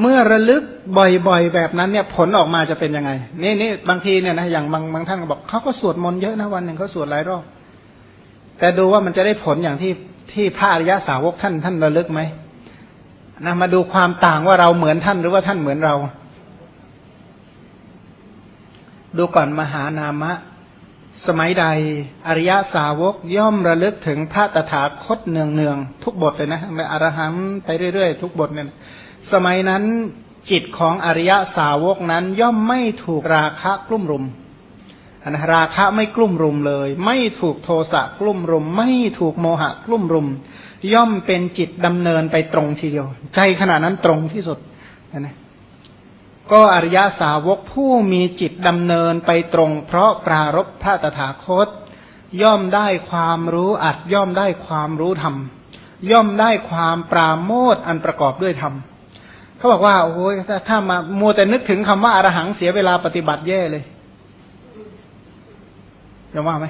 เมื่อระลึกบ่อยๆแบบนั้นเนี่ยผลออกมาจะเป็นยังไง นี่นี่บางทีเนี่ยนะอย่างบางบางท่านก็บอกเขาก็สวดมนต์เยอะนะวันหนึ่งเขาสวดหลายรอบแต่ดูว่ามันจะได้ผลอย่างที่ที่พระอริยสาวกท่านท่านระลึกไหมนะมาดูความต่างว่าเราเหมือนท่านหรือว่าท่านเหมือนเรา ดูก่อนมหานามะ สมัยใด อริยสาวกย่อมระลึกถึงพระตถาคตเนืองเนืองทุกบทเลยนะไม่อรหังไปเรื่อยๆ ทุกบทเนี่ย สมัยนั้นจิตของอริยสาวกนั้นย่อมไม่ถูกราคะกลุ่มรุมนะราคะไม่กลุ่มรุมเลย ไม่ถูกโทสะกลุ่มรุม ไม่ถูกโมหะกลุ่มรุม ย่อมเป็นจิตดำเนินไปตรงทีเดียว ใจขณะนั้นตรงที่สุดนะก็อริยสาวกผู้มีจิตดำเนินไปตรง เพราะปรารบพระตถาคต ย่อมได้ความรู้อัดย่อมได้ความรู้ธรรมย่อมได้ความปราโมทอันประกอบด้วยธรรม เขาบอกว่าโอ้ยถ้ามามัวแต่นึกถึงคำว่าอรหังเสียเวลาปฏิบัติแย่เลยจะว่าไหม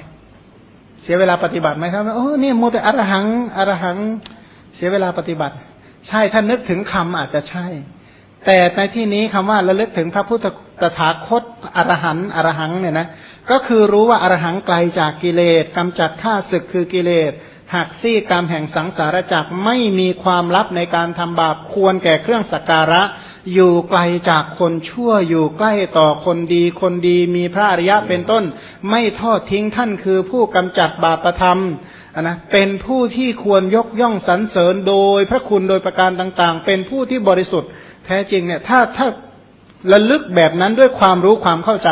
เสียเวลาปฏิบัติไหมครับโอ้เนี่ยมัวแต่อรหังอรหังเสียเวลาปฏิบัติ ใช่ถ้านึกถึงคำอาจจะใช่ แต่ในที่นี้คำว่าระลึกถึงพระพุทธตถาคตอรหันอรหังเนี่ยนะก็คือรู้ว่าอรหังไกลจากกิเลสกำจัดข้าศึกคือกิเลส หักซี่กรรมแห่งสังสารจักรไม่มีความลับในการทำบาปควรแก่เครื่องสักการะ อยู่ไกลจากคนชั่วอยู่ใกล้ต่อคนดี คนดีมีพระอริยะเป็นต้น ไม่ทอดทิ้งท่านคือผู้กำจัดบาปประธรรมนะเป็นผู้ที่ควรยกย่องสรรเสริญโดยพระคุณโดยประการต่างๆ เป็นผู้ที่บริสุทธิ์แท้จริงเนี่ยถ้าถ้าระลึกแบบนั้นด้วยความรู้ความเข้าใจ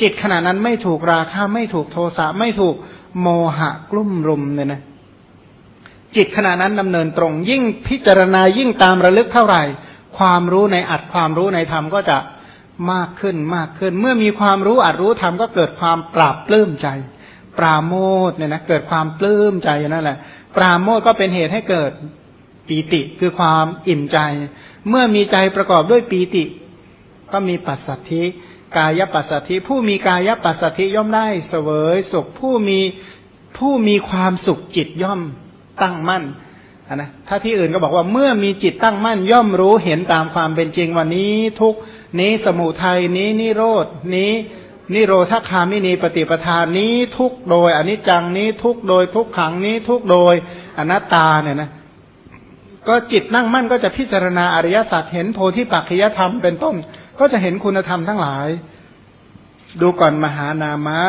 จิตขณะนั้นไม่ถูกราคะไม่ถูกโทสะไม่ถูก โมหะกลุ่มรุมเนี่ยนะจิตขณะนั้นดำเนินตรง ยิ่งพิจารณายิ่งตามระลึกเท่าไหร่ ความรู้ในอัดความรู้ในธรรมก็จะมากขึ้นมากขึ้น เมื่อมีความรู้อัดรู้ธรรมก็เกิดความปราบปลื้มใจ ปราโมทเนี่ยนะเกิดความปลื้มใจนั่นแหละ ปราโมทก็เป็นเหตุให้เกิดปีติคือความอิ่มใจ เมื่อมีใจประกอบด้วยปีติ ก็มีปัสสัทธิ กายปัสสธิผู้มีกายปัสสธิย่อมได้เสวยสุขผู้มีผู้มีความสุขจิตย่อมตั้งมั่นนะถ้าที่อื่นก็บอกว่าเมื่อมีจิตตั้งมั่นย่อมรู้เห็นตามความเป็นจริงวันนี้ทุกนี้สมุทัยนี้นิโรดนี้นิโรธคามินีปฏิปทานนี้ทุกโดยอนิจจังนี้ทุกโดยทุกขังนี้ทุกโดยอนัตตาเนี่ยนะก็จิตนั่งมั่นก็จะพิจารณาอริยสัจเห็นโพธิปัจจยธรรมเป็นต้น ก็จะเห็นคุณธรรมทั้งหลาย ดูก่อนมหานามะ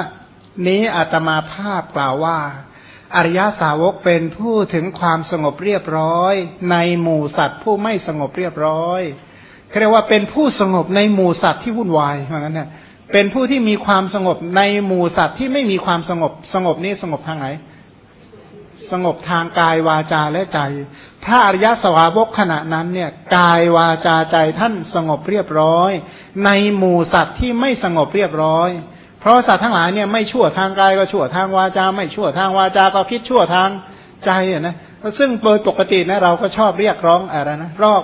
นี้อาตมาภาพกล่าวว่า อริยสาวกเป็นผู้ถึงความสงบเรียบร้อย ในหมู่สัตว์ผู้ไม่สงบเรียบร้อยเรียกว่าเป็นผู้สงบในหมู่สัตว์ที่วุ่นวายเหมือนกันเนี่ยเป็นผู้ที่มีความสงบในหมู่สัตว์ที่ไม่มีความสงบสงบนี้สงบทางไหน สงบทางกายวาจาและใจพระอริยสวาวกขณะนั้นเนี่ยกายวาจาใจท่านสงบเรียบร้อย ในหมู่สัตว์ที่ไม่สงบเรียบร้อย เพราะสัตว์ทั้งหลายเนี่ยไม่ชั่วทางกายก็ชั่วทางวาจา ไม่ชั่วทางวาจาก็คิดชั่วทางใจอะนะซึ่งโดยปกตินะเราก็ชอบเรียกร้องอะไรนะรอบ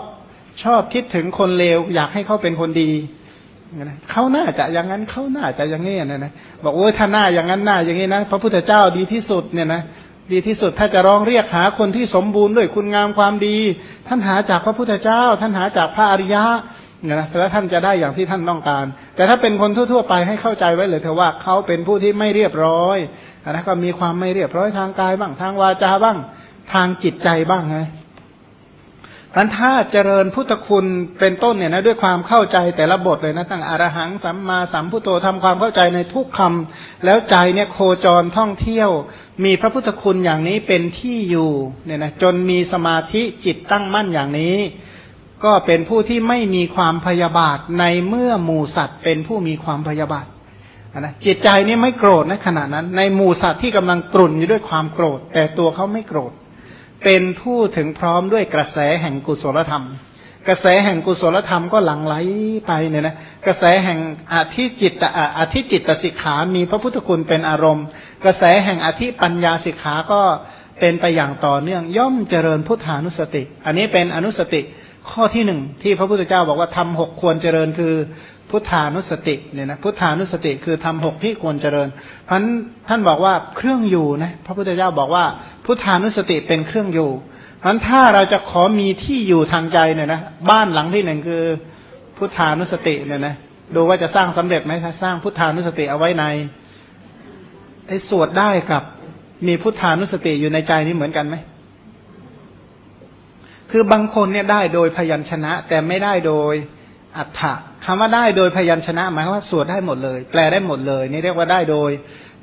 ชอบคิดถึงคนเลวอยากให้เขาเป็นคนดีเขาหน้าจะอย่างนั้นเขาหน้าจะอย่างนี้นะนะบอกโอ้ยถ้าหน้าอย่างนั้นหน้าอย่างนี้นะพระพุทธเจ้าดีที่สุดเนี่ยนะ ดีที่สุดถ้าจะร้องเรียกหาคนที่สมบูรณ์ด้วยคุณงามความดี ท่านหาจากพระพุทธเจ้า ท่านหาจากพระอริยะเนี่ยนะแล้วท่านจะได้อย่างที่ท่านต้องการ แต่ถ้าเป็นคนทั่วๆไปให้เข้าใจไว้เลยเถอะว่าเขาเป็นผู้ที่ไม่เรียบร้อยนะก็มีความไม่เรียบร้อยทางกายบ้างทางวาจาบ้างทางจิตใจบ้างไง พันถ้าเจริญพุทธคุณเป็นต้นเนี่ยนะด้วยความเข้าใจแต่ละบทเลยนะตั้งอรหังสัมมาสัมพุทโธทำความเข้าใจในทุกคำแล้วใจเนี่ยโคจรท่องเที่ยว มีพระพุทธคุณอย่างนี้เป็นที่อยู่เนี่ยนะจนมีสมาธิจิตตั้งมั่นอย่างนี้ ก็เป็นผู้ที่ไม่มีความพยาบาทในเมื่อหมูสัตว์ เป็นผู้มีความพยาบาทนะจิตใจนี่ไม่โกรธในขณะนั้น ในหมูสัตว์ที่กำลังตรุนอยู่ด้วยความโกรธ แต่ตัวเขาไม่โกรธ เป็นผู้ถึงพร้อมด้วยกระแสแห่งกุศลธรรม กระแสแห่งกุศลธรรมก็หลั่งไหลไปเนี่ยนะกระแสแห่งอธิจิตอธิจิตสิกขา มีพระพุทธคุณเป็นอารมณ์ กระแสแห่งอธิปัญญาสิกขาก็เป็นไปอย่างต่อเนื่องย่อมเจริญพุทธานุสติ อันนี้เป็นอนุสติข้อที่หนึ่งที่พระพุทธเจ้าบอกว่าทำหกควรเจริญคือ พุทธานุสติเนี่ยนะพุทธานุสติคือทำหกที่ควรเจริญ เพราะนั้นท่านบอกว่าเครื่องอยู่นะพระพุทธเจ้าบอกว่า พุทธานุสติเป็นเครื่องอยู่มันถ้าเราจะขอมีที่อยู่ทางใจเนี่ยนะบ้านหลังที่หนึ่งคือพุทธานุสติเนี่ยนะดูว่าจะสร้างสำเร็จไหมถ้าสร้างพุทธานุสติเอาไว้ในไอ้สวดได้กับมีพุทธานุสติอยู่ในใจนี่เหมือนกันไหมคือบางคนเนี่ยได้โดยพยัญชนะ แต่ไม่ได้โดยอัฏฐะ คำว่าได้โดยพยัญชนะหมายว่าสวดได้หมดเลย แปลได้หมดเลย นี่เรียกว่าได้โดย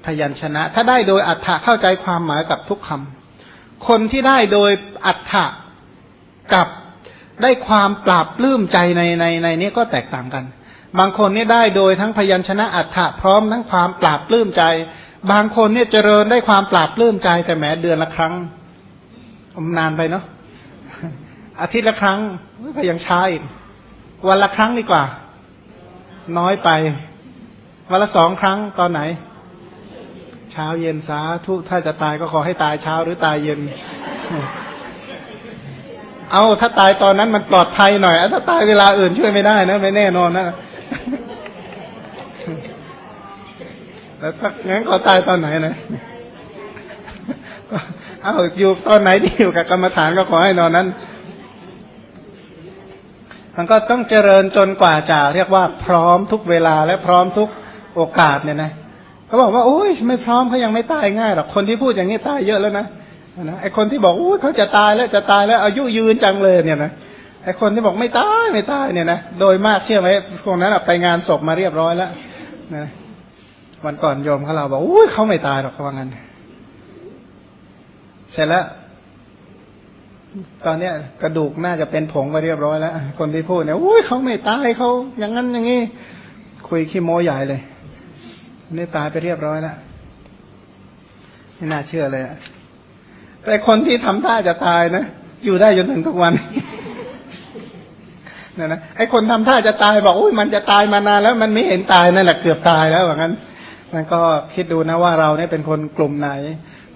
พยัญชนะ ถ้าได้โดยอัฏฐะเข้าใจความหมายกับทุกคำคนที่ได้โดยอัฏฐะกับได้ความปราบปลื้มใจในในในนี้ก็แตกต่างกัน บางคนนี่ได้โดยทั้งพยัญชนะอัฏฐะพร้อมทั้งความปราบปลื้มใจ บางคนเนี่ยเจริญได้ความปราบปลื้มใจแต่แม้เดือนละครั้งนานไปเนาะอาทิตย์ละครั้งก็ยังช้าอีกวันละครั้งดีกว่า น้อยไป วันละสองครั้งตอนไหน เช้าเย็นสาทุถ้าจะตายก็ขอให้ตายเช้าหรือตายเย็น เอาถ้าตายตอนนั้นมันปลอดภัยหน่อยถ้าตายเวลาอื่นช่วยไม่ได้นะ ไม่แน่นอนนะแล้วถ้างั้นก็ตายตอนไหนนะเอาอยู่ตอนไหนที่อยู่กับกรรมฐานก็ขอให้นอนนั้น มันก็ต้องเจริญจนกว่าจะเรียกว่าพร้อมทุกเวลาและพร้อมทุกโอกาสเนี่ยนะเขาบอกว่าโอ้ยไม่พร้อมเขายังไม่ตายง่ายหรอกคนที่พูดอย่างนี้ตายเยอะแล้วนะนะไอคนที่บอกโอ้ยเขาจะตายแล้วจะตายแล้วอายุยืนจังเลยเนี่ยนะไอคนที่บอกไม่ตายไม่ตายเนี่ยนะโดยมากเชื่อไหมคนนั้นไปงานศพมาเรียบร้อยแล้วนะวันก่อนโยมเขาเราบอกโอ้ยเขาไม่ตายหรอกเขาว่างั้นเสร็จแล้ว ตอนเนี้ยกระดูกน่าจะเป็นผงไปเรียบร้อยแล้ว คนที่พูดเนี่ยอุ้ยเขาไม่ตายเขาอย่างนั้นอย่างนี้ คุยขี้โมใหญ่เลยนี่ตายไปเรียบร้อยแล้วไม่น่าเชื่อเลยอะแต่คนที่ทำท่าจะตายนะอยู่ได้จนถึงทุกวันนะนะไอ้คนทำท่าจะตายบอกอุ้ยมันจะตายมานานแล้ว มันไม่เห็นตายนั่นแหละเกือบตายแล้วอย่างนั้นมันก็คิดดูนะว่าเราเนี่ยเป็นคนกลุ่มไหน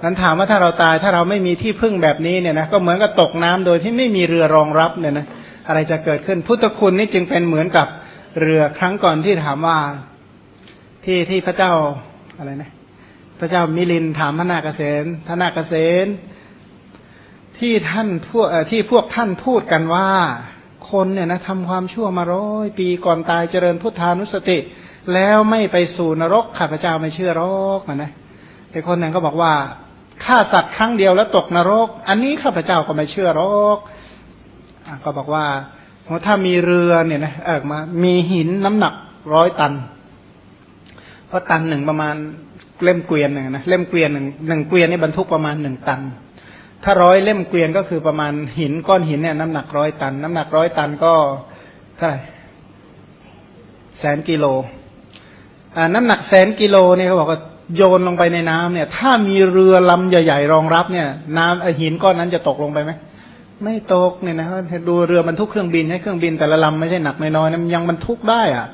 นั้นถามว่าถ้าเราตายถ้าเราไม่มีที่พึ่งแบบนี้เนี่ยนะก็เหมือนกับตกน้ำโดยที่ไม่มีเรือรองรับเนี่ยนะอะไรจะเกิดขึ้นพุทธคุณนี่จึงเป็นเหมือนกับเรือครั้งก่อนที่ถามว่าที่ที่พระเจ้าอะไรนะ พระเจ้ามิลินถามพระนาคเษนพระนาคเษนที่ท่านพวกที่พวกท่านพูดกันว่าคนเนี่ยนะทำความชั่วมาร้อยปีก่อนตายเจริญพุทธานุสติ แล้วไม่ไปสู่นรกข้าพเจ้าไม่เชื่อรอกนะไอ้คนหนึ่งก็บอกว่า ฆ่าสัตว์ครั้งเดียวแล้วตกนรก อันนี้ข้าพเจ้าก็ไม่เชื่อหรอกก็บอกว่าถ้ามีเรือเนี่ยนะเออมา มีหินน้ำหนักร้อยตัน เพราะตันหนึ่งประมาณเล่มเกวียนหนึ่งนะเล่มเกวียนหนึ่งหนึ่งเกวียนนี่บรรทุกประมาณหนึ่งตัน ถ้าร้อยเล่มเกวียนก็คือประมาณหินก้อนหินเนี่ย น้ำหนักร้อยตัน น้ำหนักร้อยตันก็เท่าไหร่แสนกิโลอ่าน้ำหนักแสนกิโลเนี่ยเขาบอกว่า โยนลงไปในน้ำเนี่ย ถ้ามีเรือลำใหญ่ๆรองรับเนี่ย น้ำหินก้อนนั้นจะตกลงไปไหมไม่ตกเนี่ยนะดูเรือบรรทุกเครื่องบินให้เครื่องบินแต่ละลำไม่ใช่หนักไม่น้อยนะยังบรรทุกได้อะ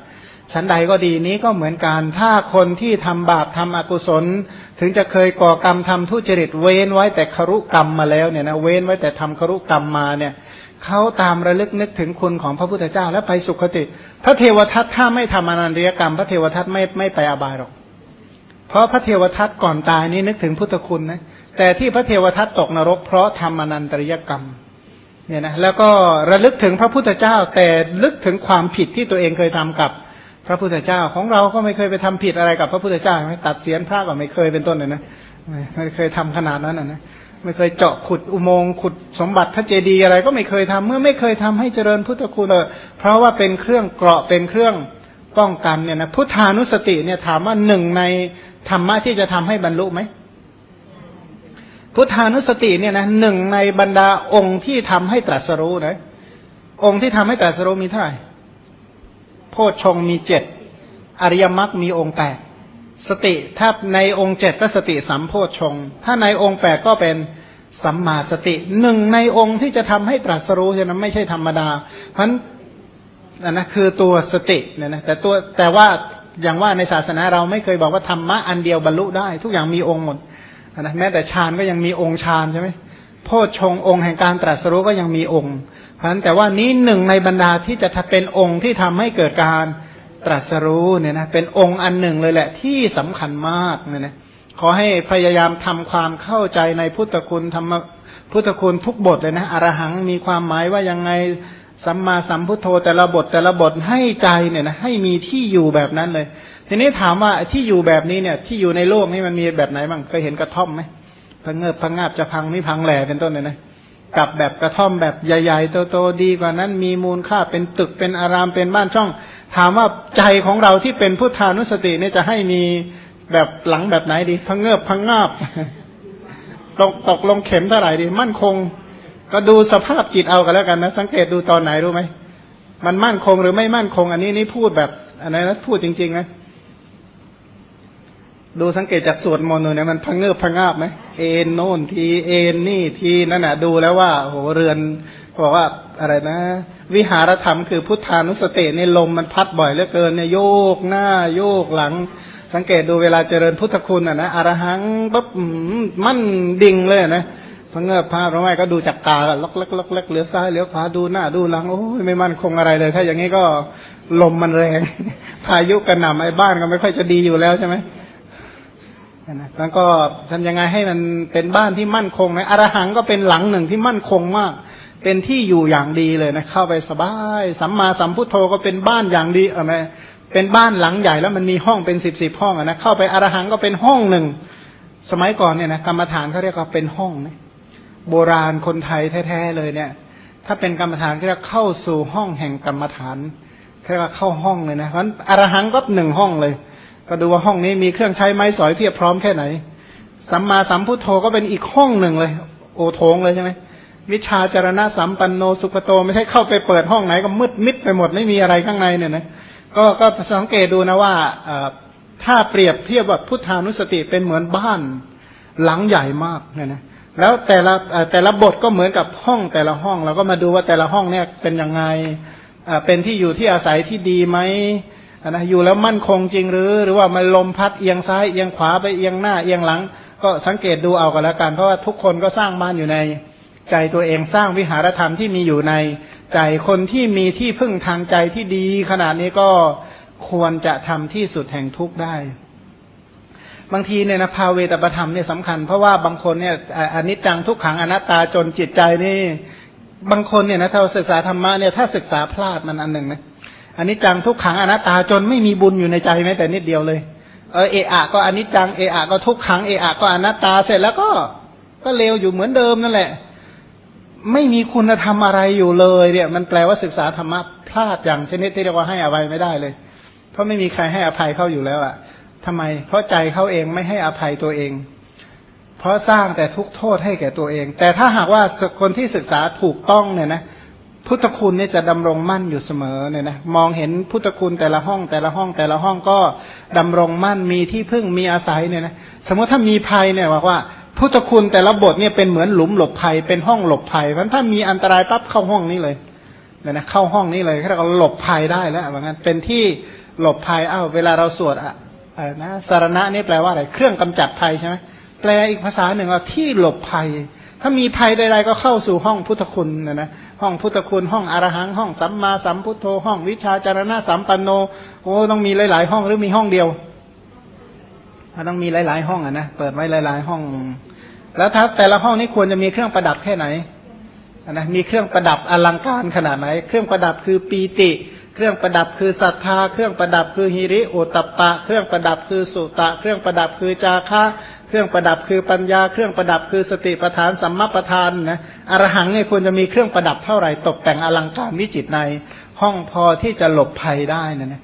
ชั้นใดก็ดีนี้ก็เหมือนกันถ้าคนที่ทำบาปทำอกุศล ถึงจะเคยก่อกรรมทำทุจริตเว้นไว้แต่ครุกรรมมาแล้วเนี่ยนะเว้นไว้แต่ทำครุกรรมมาเนี่ยเขาตามระลึกนึกถึงคุณของพระพุทธเจ้าแล้วไปสุคติ พระเทวทัตถ้าไม่ทำอนันตริยกรรม พระเทวทัตไม่ไม่ไปอบายหรอก เพราะพระเทวทัตก่อนตายนี่นึกถึงพุทธคุณนะแต่ที่พระเทวทัตตกนรก เพราะทำอนันตริยกรรมเนี่ยนะแล้วก็ระลึกถึงพระพุทธเจ้า แต่ลึกถึงความผิดที่ตัวเองเคยทำกับพระพุทธเจ้าของเราก็ไม่เคยไปทำผิดอะไรกับพระพุทธเจ้าไม่ตัดเสียนพระก็ไม่เคยเป็นต้นเลยนะไม่เคยทำขนาดนั้นนะไม่เคยเจาะขุดอุโมงค์ขุดสมบัติพระเจดีย์อะไรก็ไม่เคยทำเมื่อไม่เคยทำให้เจริญพุทธคุณเออเพราะว่าเป็นเครื่องเกราะเป็นเครื่อง ป้องกันเนี่ยนะพุทธานุสติเนี่ยถามว่าหนึ่งในธรรมะที่จะทำให้บรรลุไหมพุทธานุสติเนี่ยนะหนึ่งในบรรดาองค์ที่ทำให้ตรัสรู้นะองค์ที่ทำให้ตรัสรู้มีเท่าไหร่โพชฌงมีเจ็ดอริยมรรคมีองค์แปดสติถ้าในองค์เจ็ดก็สติสัมโพชฌงถ้าในองค์แปดก็เป็นสัมมาสติหนึ่งในองค์ที่จะทำให้ตรัสรู้ใช่ไหมไม่ใช่ธรรมดาเพราะ นั้นนะคือตัวสติเนี่ยนะแต่ตัวแต่ว่าอย่างว่าในศาสนาเราไม่เคยบอกว่าธรรมะอันเดียวบรรลุได้ ทุกอย่างมีองค์หมดนะแม้แต่ฌานก็ยังมีองค์ฌานใช่ไหมโพชฌงองค์แห่งการตรัสรู้ก็ยังมีองค์เพราะฉะนั้นแต่ว่านี้หนึ่งในบรรดาที่จะเป็นองค์ที่ทำให้เกิดการตรัสรู้เนี่ยนะเป็นองค์อันหนึ่งเลยแหละที่สำคัญมากเนี่ยนะขอให้พยายามทำความเข้าใจในพุทธคุณธรรมพุทธคุณทุกบทเลยนะอรหังมีความหมายว่ายังไง สัมมาสัมพุทโธแต่ละบทแต่ละบทให้ใจเนี่ยนะให้มีที่อยู่แบบนั้นเลย ทีนี้ถามว่าที่อยู่แบบนี้เนี่ย ที่อยู่ในโลกนี้มันมีแบบไหนบ้างเคยเห็นกระท่อมไหมพังเงิบพังงาบจะพังไม่พังแหล่เป็นต้นเลยนะกับแบบกระท่อมแบบใหญ่ๆโตๆดีกว่านั้นมีมูลค่าเป็นตึกเป็นอารามเป็นบ้านช่อง ถามว่าใจของเราที่เป็นพุทธานุสติเนี่ยจะให้มีแบบหลังแบบไหนดีพังเงิบพังงาบตกตกลงเข็มเท่าไหร่ดี มั่นคง ก็ดูสภาพจิตเอากันแล้วกันนะ สังเกตดูตอนไหนรู้ไหมมันมั่นคงหรือไม่มั่นคง อันนี้นี่พูดแบบอะไรนะพูดจริงๆนะดูสังเกตจากสวดมนต์เนี่ยมันพังเงือบพังงาบไหมเอ็นโน่นทีเอ็นนี่ทีนั่นแหะดูแล้วว่าโหเรือนบอกว่าอะไรนะ วิหารธรรมคือพุทธานุสตินี่ลมมันพัดบ่อยเหลือเกินเนี่ยโยกหน้าโยกหลัง สังเกตดูเวลาเจริญพุทธคุณอะนะอรหังปั๊บมั่นดิ่งเลยนะ พังเงือบพาเพราะไม่ก็ดูจากตาล็อกเล็กล็อกเล็กเหลือซ้ายเหลือขวาดูหน้าดูหลังโอ้ยไม่มั่นคงอะไรเลย ถ้าอย่างนี้ก็ลมมันแรง พายุกระหน่ำไอ้บ้านก็ไม่ค่อยจะดีอยู่แล้วใช่ไหมนะแล้วก็ทำยังไงให้มันเป็นบ้านที่มั่นคงนะอรหังก็เป็นหลังหนึ่งที่มั่นคงมาก เป็นที่อยู่อย่างดีเลยนะเข้าไปสบายสัมมาสัมพุทโธก็เป็นบ้านอย่างดีเออไหมเป็นบ้านหลังใหญ่แล้วมันมีห้องเป็นสิบสิบห้องนะเข้าไปอรหังก็เป็นห้องหนึ่งสมัยก่อนเนี่ยนะกรรมฐานเขาเรียกว่าเป็นห้องนะ โบราณคนไทยแท้ๆเลยเนี่ย ถ้าเป็นกรรมฐานก็จะเข้าสู่ห้องแห่งกรรมฐานเรียกว่าเข้าห้องเลยนะเพราะอรหังก็หนึ่งห้องเลย ก็ดูว่าห้องนี้มีเครื่องใช้ไม้สอยเพียบพร้อมแค่ไหนสัมมาสัมพุทโธก็เป็นอีกห้องหนึ่งเลย โอโถงเลยใช่ไหมวิชาจารณะสัมปันโนสุขโต ไม่ใช่เข้าไปเปิดห้องไหนก็มืดมิดไปหมดไม่มีอะไรข้างในเนี่ยนะก็ก็สังเกตดูนะว่าถ้าเปรียบเทียบว่าพุทธานุสติเป็นเหมือนบ้านหลังใหญ่มากเนี่ยนะ แล้วแต่ละแต่ละบทก็เหมือนกับห้องแต่ละห้องเราก็มาดูว่าแต่ละห้องเนี่ยเป็นยังไงเป็นที่อยู่ที่อาศัยที่ดีไหมนะอยู่แล้วมั่นคงจริงหรือ หรือว่ามันลมพัดเอียงซ้ายเอียงขวาไปเอียงหน้าเอียงหลัง ก็สังเกตดูเอากันแล้วกันเพราะว่าทุกคนก็สร้างบ้านอยู่ในใจตัวเองสร้างวิหารธรรมที่มีอยู่ในใจคนที่มีที่พึ่งทางใจที่ดี ขนาดนี้ก็ควรจะทำที่สุดแห่งทุกข์ได้ บางทีเนี่ยนะภาเวตประธรรมเนี่ยสำคัญ เพราะว่าบางคนเนี่ยอนิจจังทุกขังอนัตตาจนจิตใจนี่ บางคนเนี่ยนะถ้าศึกษาธรรมะเนี่ยถ้าศึกษาพลาดมันอันหนึ่งนะอันนี้จังทุกขังอนัตตาจนไม่มีบุญอยู่ในใจแม้แต่นิดเดียวเลยเออเอะอะก็อันนี้จังเอะอะก็ทุกขังเอะอะก็อนัตตาเสร็จแล้วก็ก็เลวอยู่เหมือนเดิมนั่นแหละ ไม่มีคุณธรรมอะไรอยู่เลย เนี่ย มันแปลว่าศึกษาธรรมะพลาดอย่างชนิดที่เรียกว่าให้อภัยไม่ได้เลย เพราะไม่มีใครให้อภัยเขาอยู่แล้วอะ ทำไม เพราะใจเขาเองไม่ให้อภัยตัวเอง เพราะสร้างแต่ทุกโทษให้แก่ตัวเอง แต่ถ้าหากว่าคนที่ศึกษาถูกต้องเนี่ยนะพุทธคุณเนี่ยจะดำรงมั่นอยู่เสมอเนี่ยนะมองเห็นพุทธคุณแต่ละห้องแต่ละห้องแต่ละห้องก็ดำรงมั่นมีที่พึ่งมีอาศัยเนี่ยนะสมมติถ้ามีภัยเนี่ยบอกว่า พุทธคุณแต่ละบทเนี่ยเป็นเหมือนหลุมหลบภัยเป็นห้องหลบภัยเพราะถ้ามีอันตรายปั๊บเข้าห้องนี้เลยเนี่ยนะเข้าห้องนี้เลยเขาเราหลบภัยได้แล้วว่างั้นเป็นที่หลบภัยอ้าวเวลาเราสวดอะ นะสารณะนี่แปลว่าอะไร เครื่องกำจัดภัยใช่ไหมแปลอีกภาษาหนึ่งว่าที่หลบภัย ถ้ามีภัยใดๆก็เข้าสู่ห้องพุทธคุณนะนะห้องพุทธคุณห้องอรหัง ห้องสัมมาสัมพุทโธห้องวิชาจารณะสัมปันโนโอ้ต้องมีหลาย ๆ ห้องหรือมีห้องเดียวต้องมีหลาย ๆ ห้องอะนะเปิดไว้หลาย ๆ ห้อง แล้วถ้าแต่ละห้องนี้ควรจะมีเครื่องประดับแค่ไหน นะมีเครื่องประดับอลังการขนาดไหน เครื่องประดับคือปีติ เครื่องประดับคือศรัทธา เครื่องประดับคือฮิริโอตปะ เครื่องประดับคือสุตะ เครื่องประดับคือจาคะ เครื่องประดับคือปัญญา เครื่องประดับคือสติประธานสัมมาประธานนะอรหังเนี่ยควรจะมีเครื่องประดับเท่าไหร่ตกแต่งอลังการวิจิตในห้องพอที่จะหลบภัยได้นะนะ